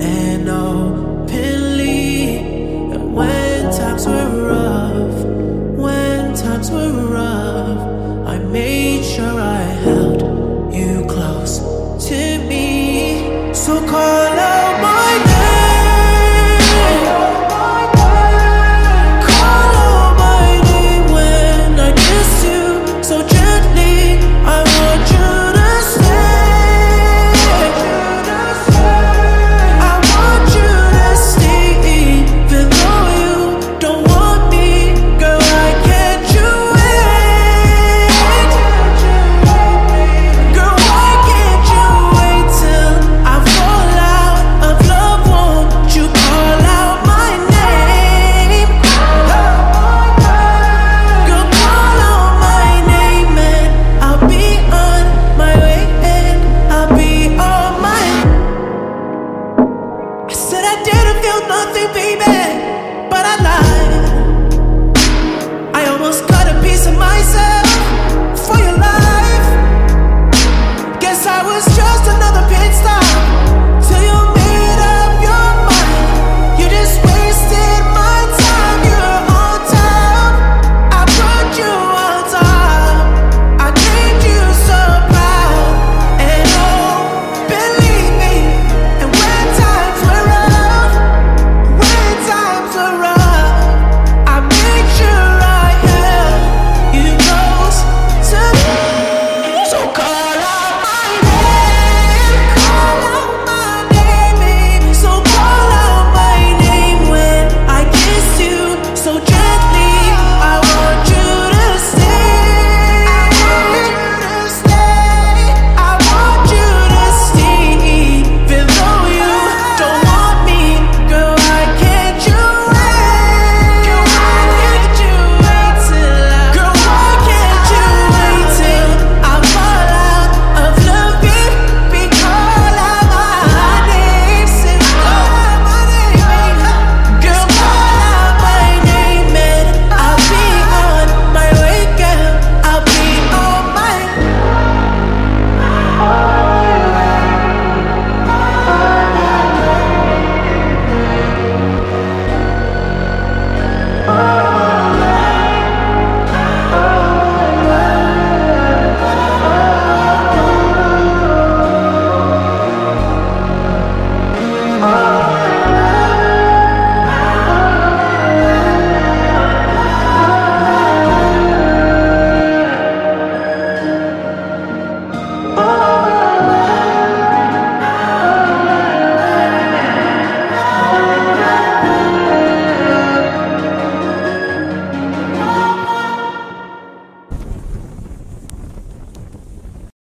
and openly. When times were rough, when times were rough, I made sure I held you close to me. So cold.